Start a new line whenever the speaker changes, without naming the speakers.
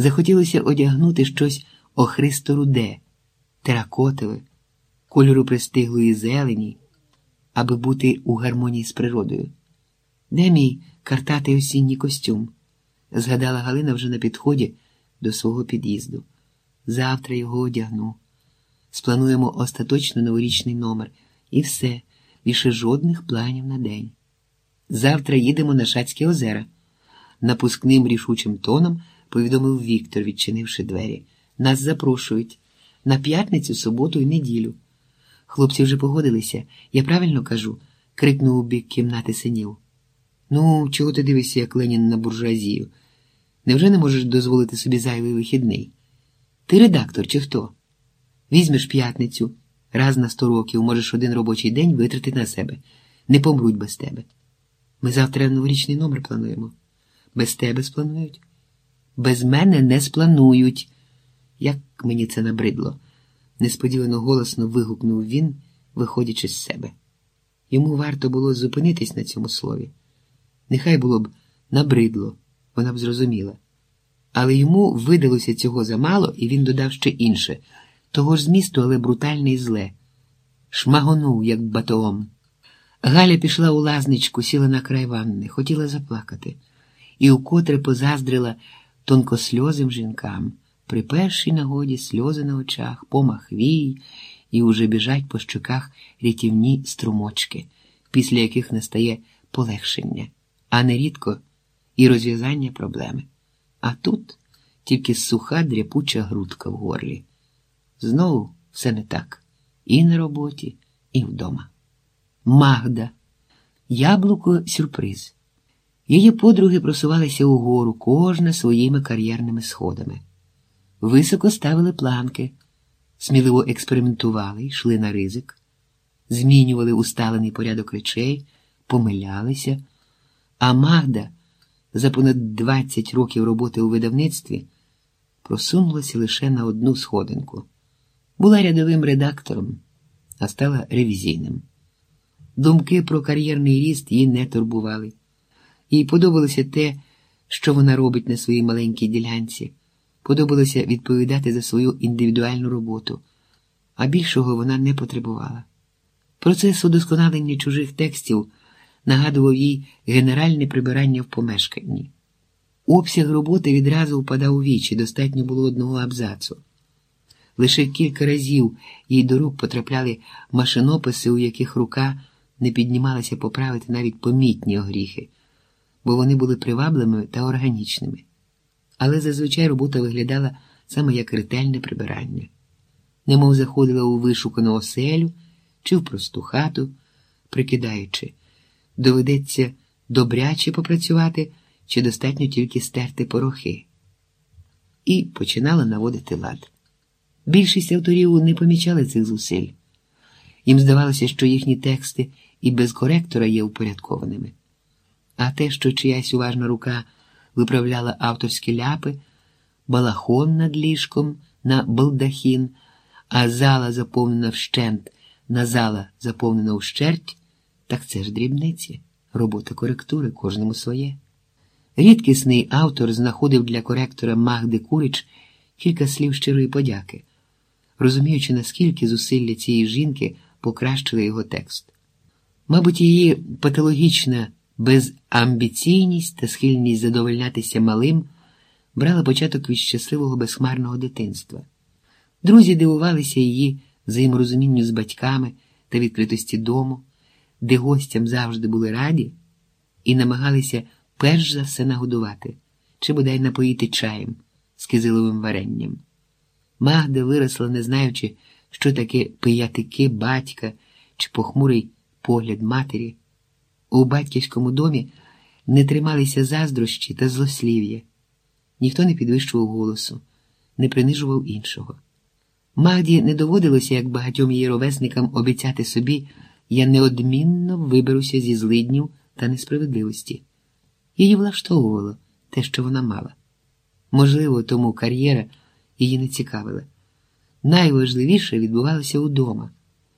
Захотілося одягнути щось охристо-руде, теракотове, кольору пристиглої зелені, аби бути у гармонії з природою. Де мій картатий осінній костюм? згадала Галина вже на підході до свого під'їзду. Завтра його одягну. Сплануємо остаточно новорічний номер і все, більше жодних планів на день. Завтра їдемо на Шацькі озера. Напускним рішучим тоном повідомив Віктор, відчинивши двері. Нас запрошують на п'ятницю, суботу і неділю. Хлопці вже погодилися, я правильно кажу, крикнув у бік кімнати синів. Ну, чого ти дивишся, як Ленін на буржуазію? Невже не можеш дозволити собі зайвий вихідний? Ти редактор, чи хто? Візьмеш п'ятницю, раз на сто років можеш один робочий день витратити на себе. Не помруть без тебе. Ми завтра новорічний номер плануємо. Без тебе спланують? Без мене не спланують. Як мені це набридло, несподівано голосно вигукнув він, виходячи з себе. Йому варто було зупинитись на цьому слові. Нехай було б набридло, вона б зрозуміла. Але йому видалося цього замало, і він додав ще інше того ж змісту, але брутальне і зле. Шмагонув, як батоом. Галя пішла у лазничку, сіла на край ванни, хотіла заплакати, і укотре позаздрила тонкосльозим жінкам. При першій нагоді сльози на очах, помах вій, і уже біжать по щоках рятівні струмочки, після яких настає полегшення, а нерідко і розв'язання проблеми. А тут тільки суха дряпуча грудка в горлі. Знову все не так і на роботі, і вдома. Магда, яблуко сюрприз. Її подруги просувалися угору, кожна своїми кар'єрними сходами. Високо ставили планки, сміливо експериментували, йшли на ризик, змінювали усталений порядок речей, помилялися, а Магда за понад 20 років роботи у видавництві просунулася лише на одну сходинку. Була рядовим редактором, а стала ревізійним. Думки про кар'єрний ріст її не турбували. Їй подобалося те, що вона робить на своїй маленькій ділянці, подобалося відповідати за свою індивідуальну роботу, а більшого вона не потребувала. Процес удосконалення чужих текстів нагадував їй генеральне прибирання в помешканні. Обсяг роботи відразу впадав у вічі, достатньо було одного абзацу. Лише кілька разів їй до рук потрапляли машинописи, у яких рука не піднімалася поправити навіть помітні огріхи, бо вони були привабливими та органічними. Але зазвичай робота виглядала саме як ретельне прибирання, немов заходила у вишукану оселю чи в просту хату, прикидаючи, доведеться добряче попрацювати чи достатньо тільки стерти порохи, і починала наводити лад. Більшість авторів не помічали цих зусиль. Їм здавалося, що їхні тексти і без коректора є упорядкованими. А те, що чиясь уважна рука виправляла авторські ляпи, балахон над ліжком на балдахін, а зала заповнена вщент, на зала заповнена вщерть, так це ж дрібниці, робота коректури кожному своє. Рідкісний автор знаходив для коректора Магди Курич кілька слів щирої подяки, розуміючи, наскільки зусилля цієї жінки покращили його текст. Мабуть, її патологічна безамбіційність та схильність задовольнятися малим брала початок від щасливого безхмарного дитинства. Друзі дивувалися її взаєморозумінню з батьками та відкритості дому, де гостям завжди були раді, і намагалися перш за все нагодувати чи бодай напоїти чаєм з кизиловим варенням. Магда виросла, не знаючи, що таке пиятики батька чи похмурий погляд матері. У батьківському домі не трималися заздрощі та злослів'я. Ніхто не підвищував голосу, не принижував іншого. Магді не доводилося, як багатьом її ровесникам, обіцяти собі, я неодмінно виберуся зі злиднів та несправедливості. Її влаштовувало те, що вона мала. Можливо, тому кар'єра її не цікавила. Найважливіше відбувалося удома.